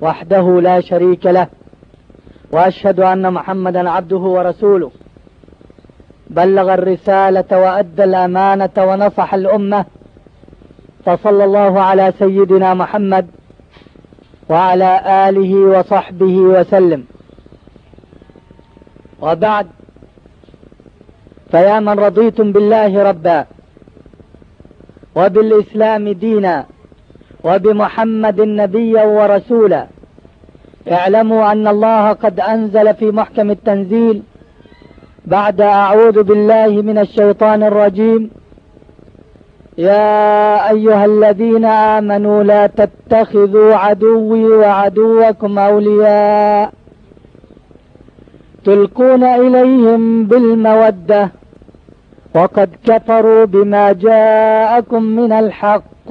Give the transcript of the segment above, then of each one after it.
وحده لا شريك له. وأشهد أن محمدا عبده ورسوله. بلغ الرسالة وأدى الأمانة ونصح الأمة. فصلى الله على سيدنا محمد وعلى آله وصحبه وسلم. وبعد فيا من رضيتم بالله ربا وبالإسلام دينا وبمحمد نبيا ورسولا اعلموا أن الله قد أنزل في محكم التنزيل بعد أعوذ بالله من الشيطان الرجيم يا أيها الذين آمنوا لا تتخذوا عدوي وعدوكم أولياء تلقون إليهم بالمودة وقد كفروا بما جاءكم من الحق.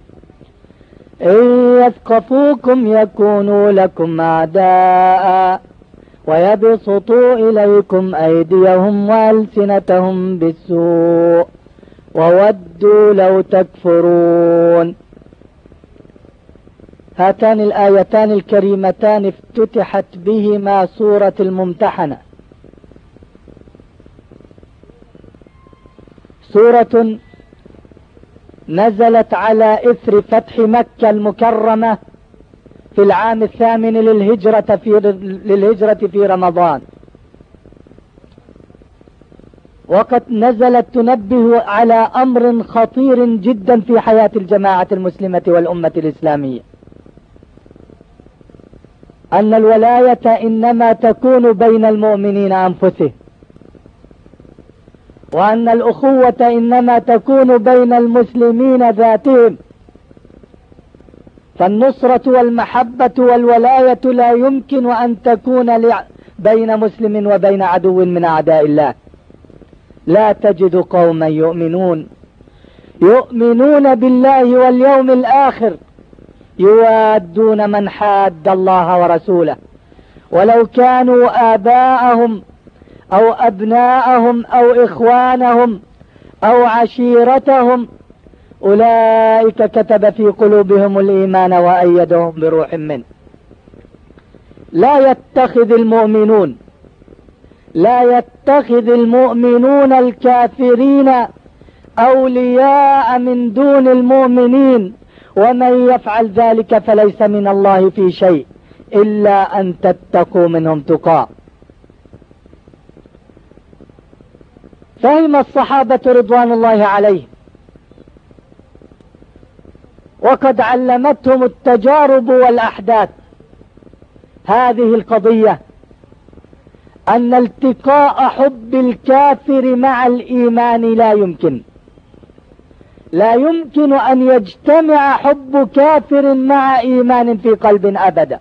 إن يثقفوكم يكونوا لكم أعداء ويبسطوا إليكم أيديهم وألسنتهم بالسوء وودوا لو تكفرون. هاتان الآيتان الكريمتان افتتحت بهما سورة الممتحنة. سورة نزلت على إثر فتح مكة المكرمة في العام الثامن للهجرة في, للهجرة في رمضان. وقد نزلت تنبه على أمر خطير جدا في حياة الجماعة المسلمة والأمة الإسلامية. أن الولاية إنما تكون بين المؤمنين أنفسهم. وأن الأخوة إنما تكون بين المسلمين ذاتهم فالنصرة والمحبة والولاية لا يمكن أن تكون بين مسلم وبين عدو من أعداء الله. لا تجد قوما يؤمنون. يؤمنون بالله واليوم الآخر. يوادون من حاد الله ورسوله. ولو كانوا آباءهم أو أبناءهم أو إخوانهم أو عشيرتهم. أولئك كتب في قلوبهم الإيمان وأيدهم بروح منه. لا يتخذ المؤمنون لا يتخذ المؤمنون الكافرين أولياء من دون المؤمنين. ومن يفعل ذلك فليس من الله في شيء إلا أن تتقوا منهم تقاة. فهم الصحابة رضوان الله عليهم. وقد علمتهم التجارب والأحداث. هذه القضية أن التقاء حب الكافر مع الإيمان لا يمكن. لا يمكن أن يجتمع حب كافر مع إيمان في قلب أبدا.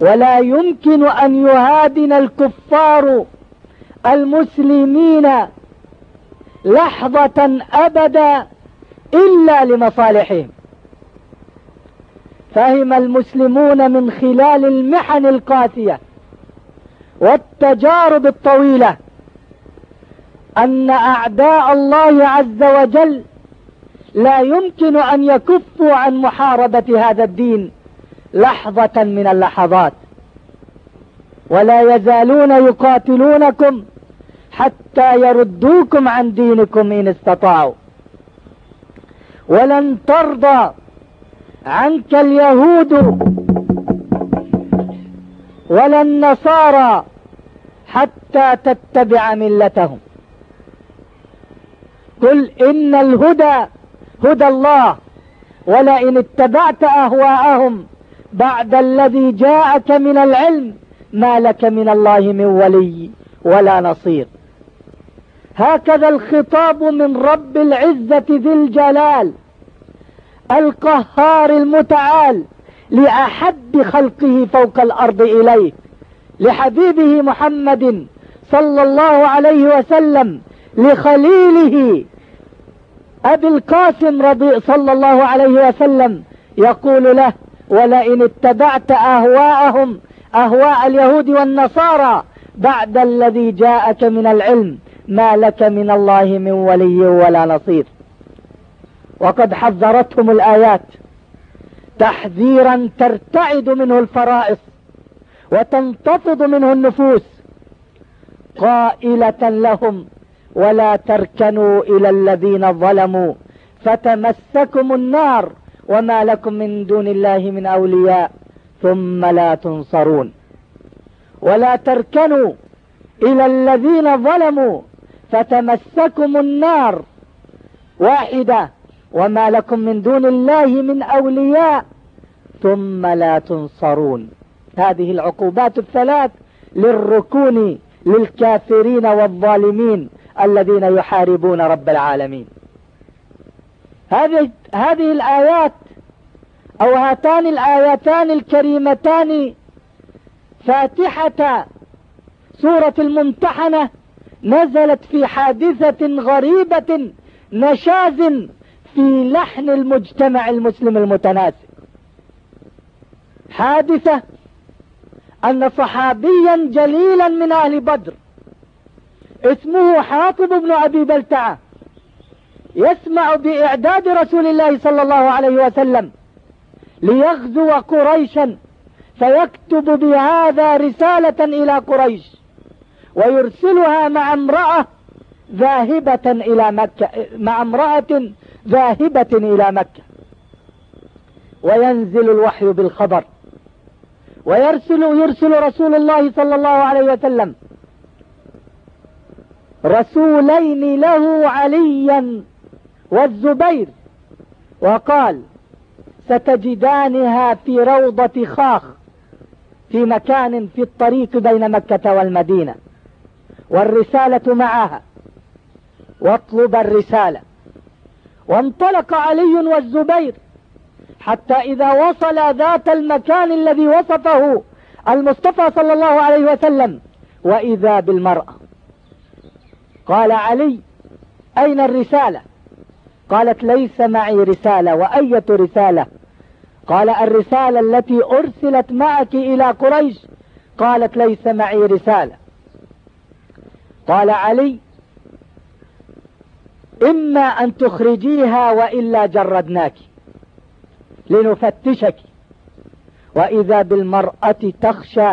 ولا يمكن أن يهادن الكفار المسلمين لحظة أبدا إلا لمصالحهم. فهم المسلمون من خلال المحن القاسية والتجارب الطويلة أن أعداء الله عز وجل لا يمكن أن يكفوا عن محاربة هذا الدين لحظة من اللحظات. ولا يزالون يقاتلونكم حتى يردوكم عن دينكم إن استطاعوا. ولن ترضى عنك اليهود ولا النصارى حتى تتبع ملتهم. قل إن الهدى هدى الله ولئن اتبعت أهواءهم بعد الذي جاءك من العلم ما لك من الله من ولي ولا نصير. هكذا الخطاب من رب العزة ذي الجلال القهار المتعال لأحب خلقه فوق الأرض إليه لحبيبه محمد صلى الله عليه وسلم لخليله أبي القاسم رضي صلى الله عليه وسلم يقول له ولئن اتبعت أهواءهم أهواء اليهود والنصارى بعد الذي جاءك من العلم ما لك من الله من ولي ولا نصير. وقد حذرتهم الآيات. تحذيرا ترتعد منه الفرائص وتنتفض منه النفوس. قائلة لهم ولا تركنوا إلى الذين ظلموا فتمسكم النار وما لكم من دون الله من أولياء. ثم لا تنصرون. ولا تركنوا إلى الذين ظلموا فتمسكم النار واحدة. وما لكم من دون الله من أولياء. ثم لا تنصرون. هذه العقوبات الثلاث للركون للكافرين والظالمين الذين يحاربون رب العالمين. هذه هذه الآيات أو هاتان الآيتان الكريمتان فاتحة سورة الممتحنة نزلت في حادثة غريبة نشاز في لحن المجتمع المسلم المتناسق حادثة أن صحابيا جليلا من أهل بدر اسمه حاطب بن أبي بلتعة يسمع بإعداد رسول الله صلى الله عليه وسلم ليغزو قريشا فيكتب بهذا رسالة إلى قريش ويرسلها مع امرأة ذاهبة إلى مكة مع امرأة ذاهبة إلى مكة. وينزل الوحي بالخبر ويرسل يرسل رسول الله صلى الله عليه وسلم رسولين له عليا والزبير وقال ستجدانها في روضة خاخ في مكان في الطريق بين مكة والمدينة. والرسالة معها. واطلب الرسالة. وانطلق علي والزبير. حتى إذا وصل ذات المكان الذي وصفه المصطفى صلى الله عليه وسلم وإذا بالمرأة. قال علي أين الرسالة؟ قالت ليس معي رسالة وأية رسالة؟ قال الرسالة التي أرسلت معك إلى قريش؟ قالت ليس معي رسالة. قال علي إما أن تخرجيها وإلا جردناك لنفتشك. وإذا بالمرأة تخشى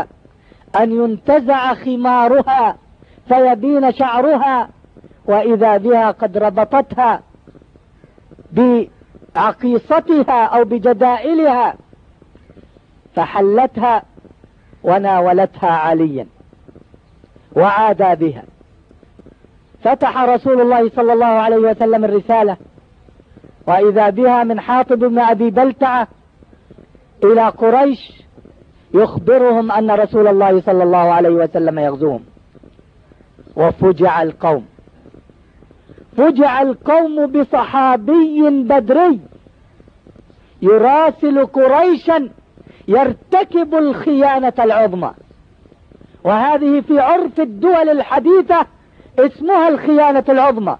أن ينتزع خمارها فيبين شعرها وإذا بها قد ربطتها بعقيصتها أو بجدائلها فحلتها وناولتها عليا وعاد بها. فتح رسول الله صلى الله عليه وسلم الرسالة وإذا بها من حاطب بن أبي بلتعة إلى قريش يخبرهم أن رسول الله صلى الله عليه وسلم يغزوهم وفجع القوم. فجع القوم بصحابي بدري. يراسل قريشا يرتكب الخيانة العظمى. وهذه في عرف الدول الحديثة اسمها الخيانة العظمى.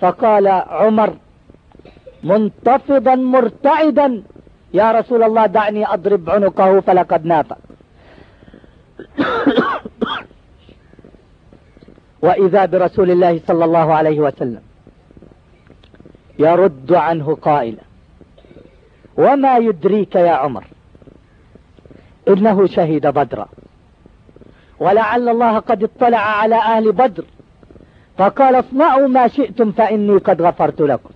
فقال عمر منتفضا مرتعدا يا رسول الله دعني أضرب عنقه فلقد نافق وإذا برسول الله صلى الله عليه وسلم. يرد عنه قائلا وما يدريك يا عمر؟ إنه شهد بدرا. ولعل الله قد اطلع على أهل بدر. فقال اصنعوا ما شئتم فإني قد غفرت لكم.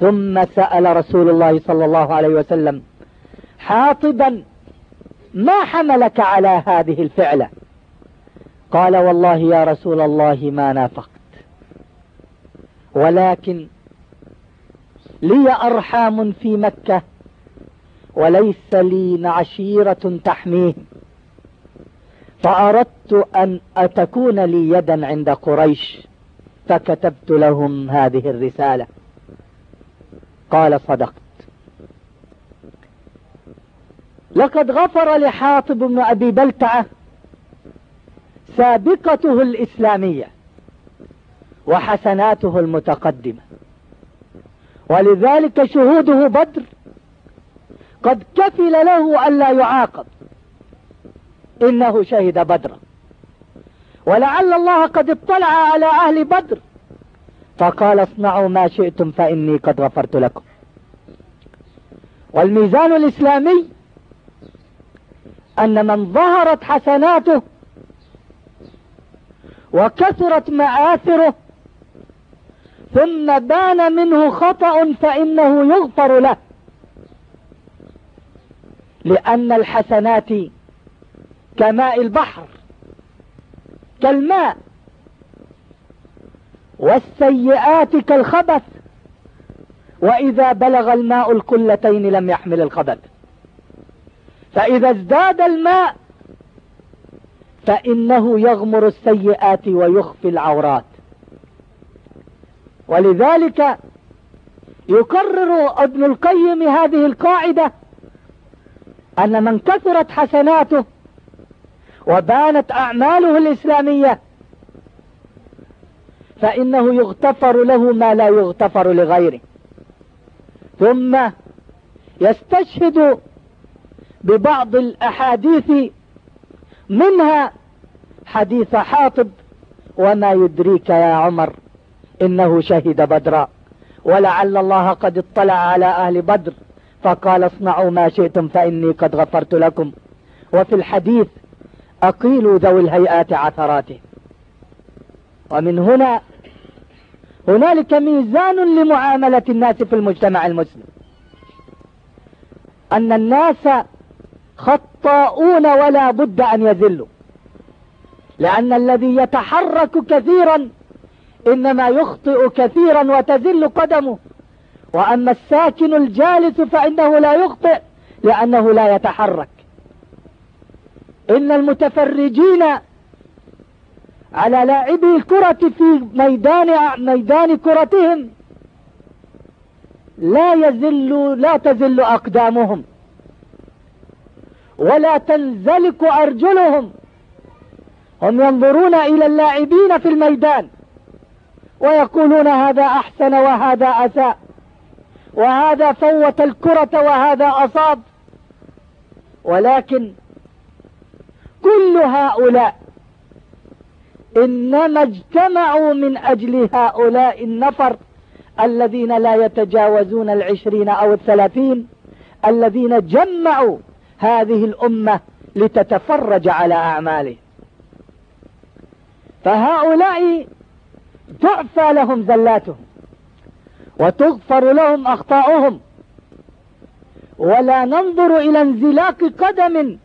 ثم سأل رسول الله صلى الله عليه وسلم حاطبا ما حملك على هذه الفعلة؟ قال والله يا رسول الله ما نافقت. ولكن لي أرحام في مكة وليس لي عشيرة تحميهم فأردت أن أتكون لي يدا عند قريش فكتبت لهم هذه الرسالة. قال صدقت. لقد غفر لحاطب بن أبي بلتعة سابقته الإسلامية وحسناته المتقدمة. ولذلك شهوده بدر قد كفل له ألا يعاقب. إنه شهد بدرا. ولعل الله قد اطلع على أهل بدر. فقال اصنعوا ما شئتم فإني قد غفرت لكم. والميزان الإسلامي أن من ظهرت حسناته وكثرت مآثره. ثم بان منه خطأ فإنه يغفر له. لأن الحسنات كماء البحر كالماء. والسيئات كالخبث. وإذا بلغ الماء الكلتين لم يحمل الخبث. فإذا ازداد الماء فإنه يغمر السيئات ويخفي العورات. ولذلك يكرر ابن القيم هذه القاعدة أن من كثرت حسناته وبانت أعماله الإسلامية فإنه يغتفر له ما لا يغتفر لغيره. ثم يستشهد ببعض الأحاديث منها حديث حاطب وما يدريك يا عمر إنه شهد بدرا ولعل الله قد اطلع على أهل بدر فقال اصنعوا ما شئتم فإني قد غفرت لكم. وفي الحديث أقيلوا ذوي الهيئات عثراته. ومن هنا هنالك ميزان لمعاملة الناس في المجتمع المسلم أن الناس خطاؤون ولا بد أن يذلوا. لأن الذي يتحرك كثيرا إنما يخطئ كثيرا وتزل قدمه. وأما الساكن الجالس فإنه لا يخطئ لأنه لا يتحرك. إن المتفرجين على لاعبي الكرة في ميدان ميدان كرتهم لا يزل لا تزل أقدامهم. ولا تنزلق أرجلهم. هم ينظرون إلى اللاعبين في الميدان ويقولون هذا أحسن وهذا أساء وهذا فوت الكرة وهذا أصاب. ولكن كل هؤلاء إنما اجتمعوا من أجل هؤلاء النفر الذين لا يتجاوزون العشرين أو الثلاثين الذين جمعوا هذه الأمة لتتفرج على أعماله. فهؤلاء تعفى لهم زلاتهم وتغفر لهم أخطاؤهم. ولا ننظر إلى انزلاق قدم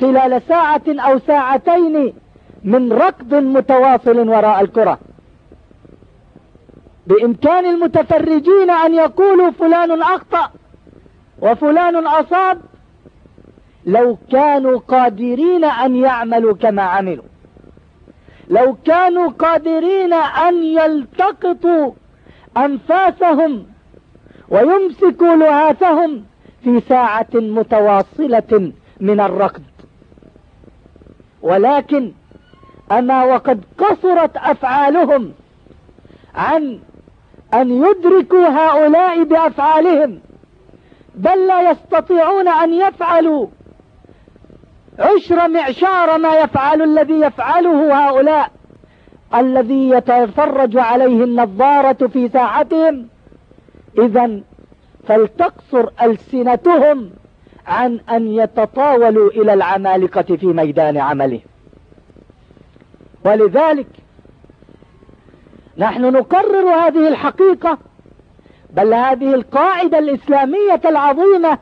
خلال ساعة أو ساعتين من ركض متواصل وراء الكرة. بإمكان المتفرجين أن يقولوا فلان أخطأ وفلان أصاب لو كانوا قادرين أن يعملوا كما عملوا. لو كانوا قادرين أن يلتقطوا أنفاسهم ويمسكوا لهاتهم في ساعة متواصلة من الركض. ولكن أما وقد قصرت أفعالهم عن أن يدركوا هؤلاء بأفعالهم بل لا يستطيعون أن يفعلوا عشر معشار ما يفعل الذي يفعله هؤلاء. الذي يتفرج عليه النظارة في ساحتهم إذا فلتقصر ألسنتهم عن أن يتطاولوا إلى العمالقة في ميدان عمله ولذلك نحن نقرر هذه الحقيقة بل هذه القاعدة الإسلامية العظيمة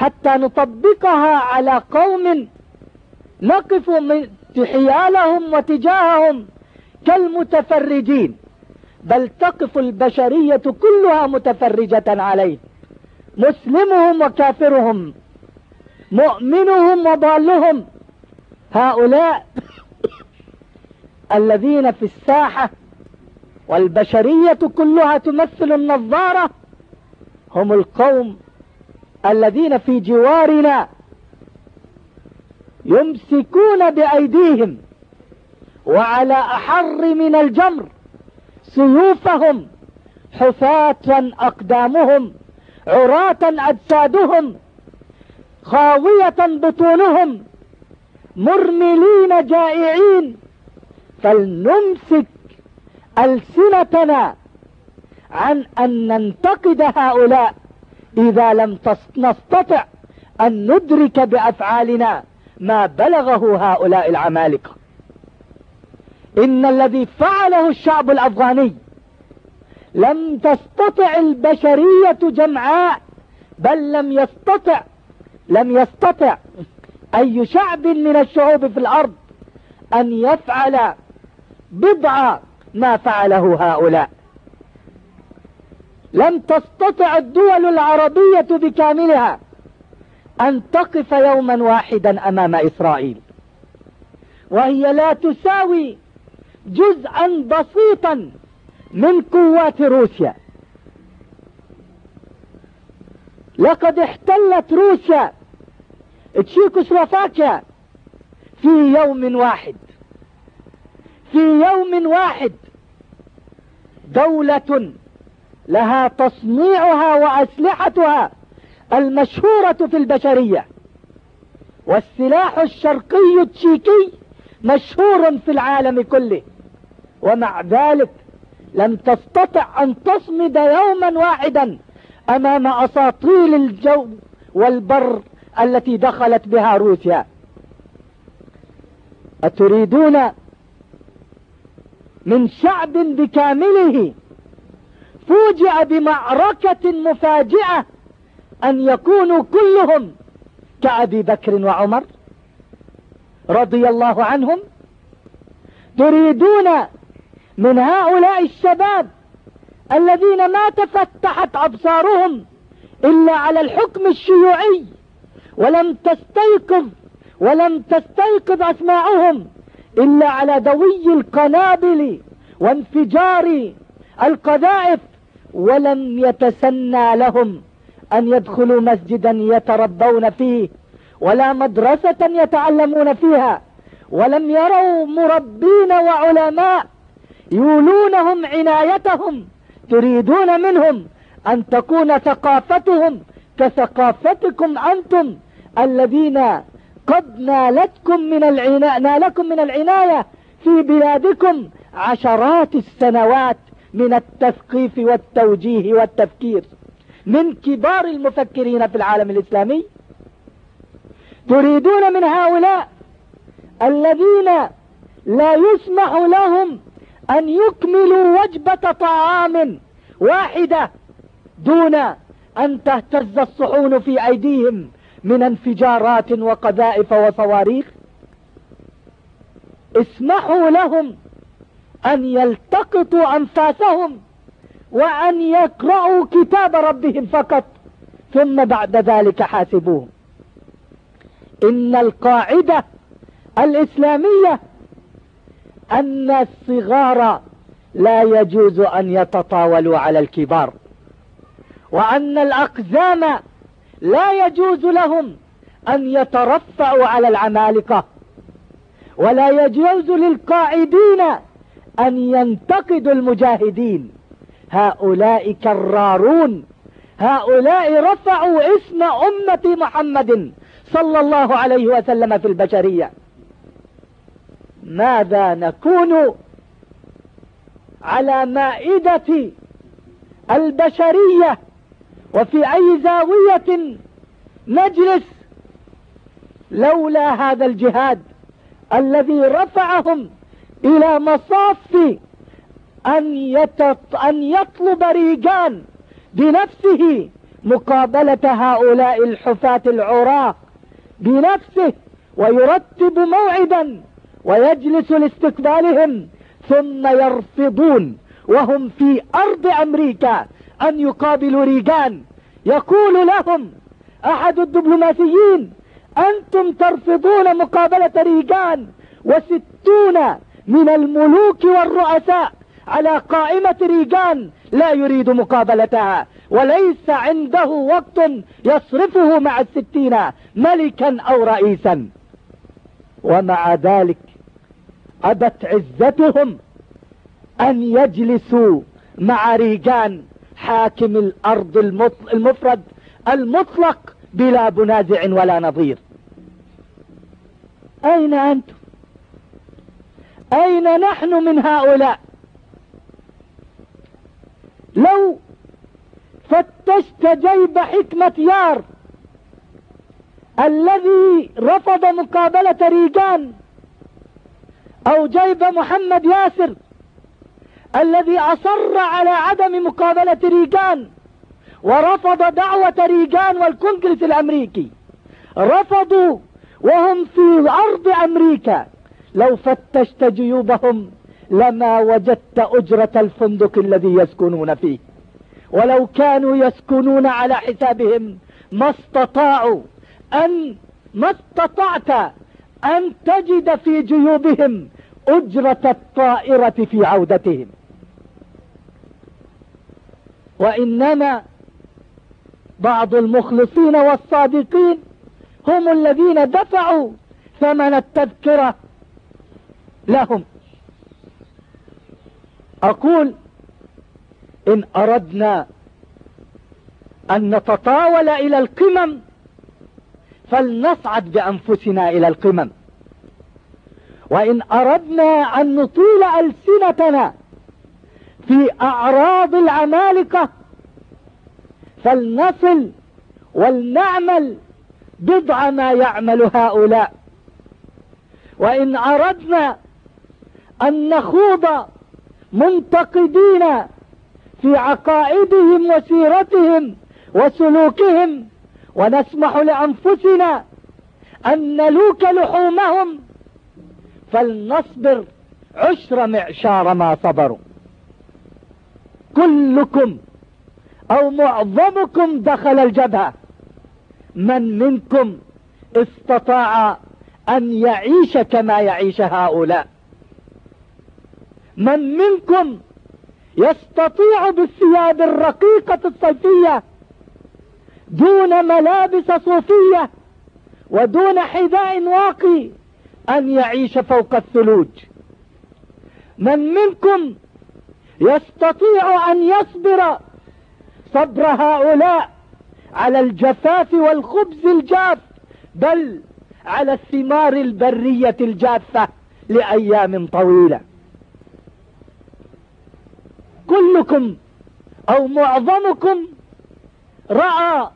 حتى نطبقها على قوم نقف حيالهم وتجاههم كالمتفرجين بل تقف البشرية كلها متفرجة عليه مسلمهم وكافرهم مؤمنهم وضالهم. هؤلاء الذين في الساحة والبشرية كلها تمثل النظارة هم القوم الذين في جوارنا يمسكون بأيديهم وعلى أحر من الجمر سيوفهم حفاة أقدامهم عراة أجسادهم خاوية بطونهم مرملين جائعين. فلنمسك ألسنتنا عن أن ننتقد هؤلاء. إذا لم نستطع أن ندرك بأفعالنا ما بلغه هؤلاء العمالقة. إن الذي فعله الشعب الأفغاني لم تستطع البشرية جمعاء بل لم يستطع لم يستطع أي شعب من الشعوب في الأرض أن يفعل بضع ما فعله هؤلاء. لم تستطع الدول العربية بكاملها أن تقف يوما واحدا أمام إسرائيل. وهي لا تساوي جزءا بسيطا من قوات روسيا. لقد احتلت روسيا تشيكوسلوفاكيا في يوم واحد. في يوم واحد دولة لها تصنيعها وأسلحتها المشهورة في البشرية. والسلاح الشرقي التشيكي مشهور في العالم كله. ومع ذلك لم تستطع أن تصمد يوما واحدا أمام أساطيل الجو والبر التي دخلت بها روسيا. أتريدون من شعب بكامله فوجئ بمعركة مفاجئة أن يكونوا كلهم كأبي بكر وعمر رضي الله عنهم تريدون من هؤلاء الشباب الذين ما تفتحت أبصارهم إلا على الحكم الشيوعي ولم تستيقظ ولم تستيقظ أسماعهم إلا على دوي القنابل وانفجار القذائف ولم يتسنى لهم أن يدخلوا مسجدا يتربون فيه ولا مدرسة يتعلمون فيها ولم يروا مربين وعلماء يولونهم عنايتهم تريدون منهم أن تكون ثقافتهم كثقافتكم أنتم الذين قد نالتكم من العناية نالكم من العناية في بلادكم عشرات السنوات. من التثقيف والتوجيه والتفكير من كبار المفكرين في العالم الإسلامي تريدون من هؤلاء الذين لا يسمح لهم أن يكملوا وجبة طعام واحدة دون أن تهتز الصحون في أيديهم من انفجارات وقذائف وصواريخ. اسمحوا لهم أن يلتقطوا أنفاسهم وأن يقرأوا كتاب ربهم فقط ثم بعد ذلك حاسبوهم. إن القاعدة الإسلامية أن الصغار لا يجوز أن يتطاولوا على الكبار وأن الأقزام لا يجوز لهم أن يترفعوا على العمالقة ولا يجوز للقاعدين أن ينتقدوا المجاهدين. هؤلاء كرارون. هؤلاء رفعوا اسم أمة محمد صلى الله عليه وسلم في البشرية. ماذا نكون على مائدة البشرية وفي أي زاوية نجلس لولا هذا الجهاد الذي رفعهم إلى مصاف أن. أن يطلب ريجان بنفسه مقابلة هؤلاء الحفاة العراة بنفسه ويرتب موعدا ويجلس لاستقبالهم ثم يرفضون وهم في أرض أمريكا أن يقابلوا ريجان يقول لهم أحد الدبلوماسيين أنتم ترفضون مقابلة ريجان وستون من الملوك والرؤساء على قائمة ريجان لا يريد مقابلتها وليس عنده وقت يصرفه مع الستين ملكا أو رئيسا. ومع ذلك أبت عزتهم أن يجلسوا مع ريجان حاكم الأرض المفرد المطلق بلا منازع ولا نظير. أين أنتم؟ أين نحن من هؤلاء؟ لو فتشت جيب حكمة يار الذي رفض مقابلة ريجان أو جيب محمد ياسر الذي أصر على عدم مقابلة ريجان ورفض دعوة ريجان والكونجرس الأمريكي. رفضوا وهم في أرض أمريكا. لو فتشت جيوبهم لما وجدت أجرة الفندق الذي يسكنون فيه. ولو كانوا يسكنون على حسابهم ما استطاعوا ان ما استطعت أن تجد في جيوبهم أجرة الطائرة في عودتهم. وانما بعض المخلصين والصادقين هم الذين دفعوا ثمن التذكرة لهم. أقول إن أردنا أن نتطاول إلى القمم فلنصعد بأنفسنا إلى القمم. وإن أردنا أن نطيل ألسنتنا في أعراض العمالقة فلنصل ولنعمل بضع ما يعمل هؤلاء. وإن أردنا أن نخوض منتقدين في عقائدهم وسيرتهم وسلوكهم ونسمح لأنفسنا أن نلوك لحومهم. فلنصبر عشر معشار ما صبروا. كلكم أو معظمكم دخل الجبهة. من منكم استطاع أن يعيش كما يعيش هؤلاء؟ من منكم يستطيع بالثياب الرقيقة الصيفية دون ملابس صوفية ودون حذاء واقي أن يعيش فوق الثلوج. من منكم يستطيع أن يصبر صبر هؤلاء على الجفاف والخبز الجاف بل على الثمار البرية الجافة لأيام طويلة. كلكم أو معظمكم رأى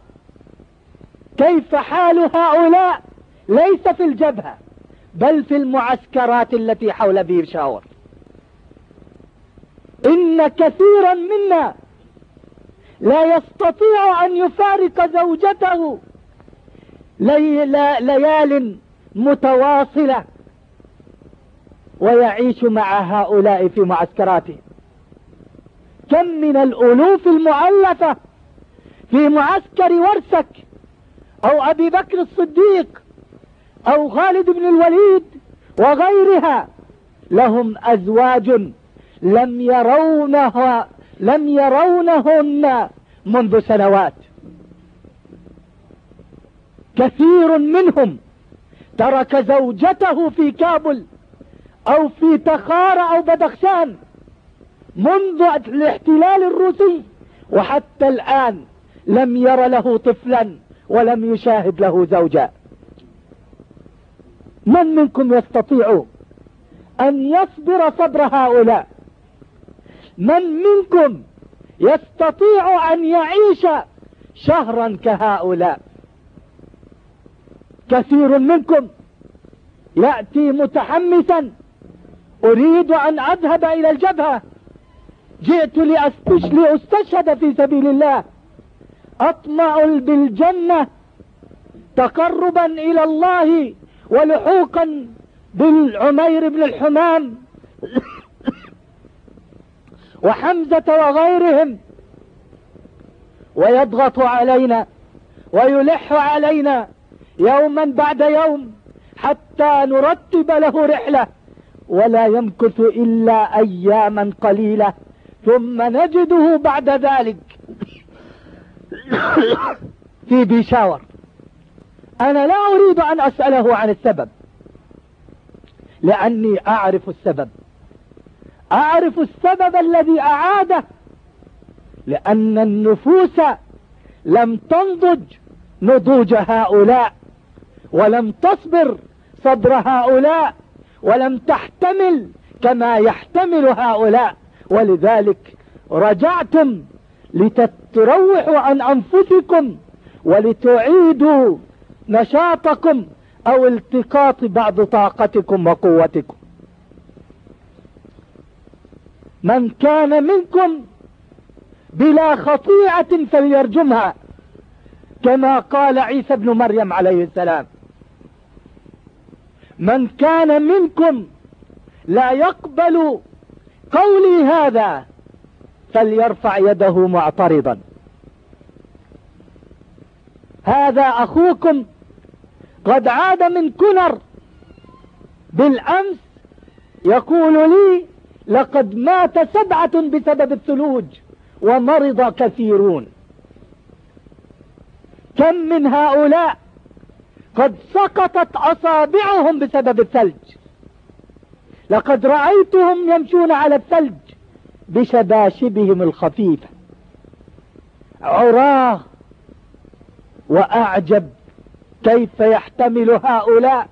كيف حال هؤلاء ليس في الجبهة بل في المعسكرات التي حول بيرشاور إن كثيرا منا لا يستطيع أن يفارق زوجته لي ليال متواصلة ويعيش مع هؤلاء في معسكراتهم كم من الألوف المؤلفة في معسكر ورسك أو أبي بكر الصديق أو خالد بن الوليد وغيرها لهم أزواج لم يرونها لم يرونهن منذ سنوات. كثير منهم ترك زوجته في كابل أو في تخار أو بدخشان منذ الاحتلال الروسي وحتى الآن لم ير له طفلا ولم يشاهد له زوجا. من منكم يستطيع أن يصبر صبر هؤلاء؟ من منكم يستطيع أن يعيش شهرا كهؤلاء؟ كثير منكم يأتي متحمسا. أريد أن أذهب إلى الجبهة. جئت لأستشهد في سبيل الله. أطمع بالجنة تقربا إلى الله ولحوقا بالعمير بن الحمام وحمزة وغيرهم. ويضغط علينا ويلح علينا يوما بعد يوم حتى نرتب له رحلة. ولا يمكث إلا أياما قليلة. ثم نجده بعد ذلك. في بيشاور. أنا لا أريد أن أسأله عن السبب. لأني أعرف السبب. أعرف السبب الذي أعاده. لأن النفوس لم تنضج نضوج هؤلاء ولم تصبر صبر هؤلاء ولم تحتمل كما يحتمل هؤلاء. ولذلك رجعتم لتتروحوا عن أنفسكم ولتعيدوا نشاطكم أو التقاط بعض طاقتكم وقوتكم. من كان منكم بلا خطيئة فليرجمها كما قال عيسى بن مريم عليه السلام. من كان منكم لا يقبل قولي هذا. فليرفع يده معترضا. هذا أخوكم قد عاد من كنر. بالأمس يقول لي لقد مات سبعة بسبب الثلوج ومرض كثيرون. كم من هؤلاء قد سقطت أصابعهم بسبب الثلج. لقد رأيتهم يمشون على الثلج بشباشبهم الخفيفة. عراة وأعجب كيف يحتمل هؤلاء.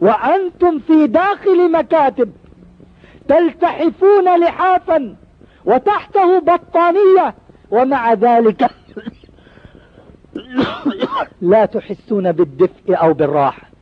وأنتم في داخل مكاتب تلتحفون لحافا وتحته بطانية. ومع ذلك لا تحسون بالدفء أو بالراحة.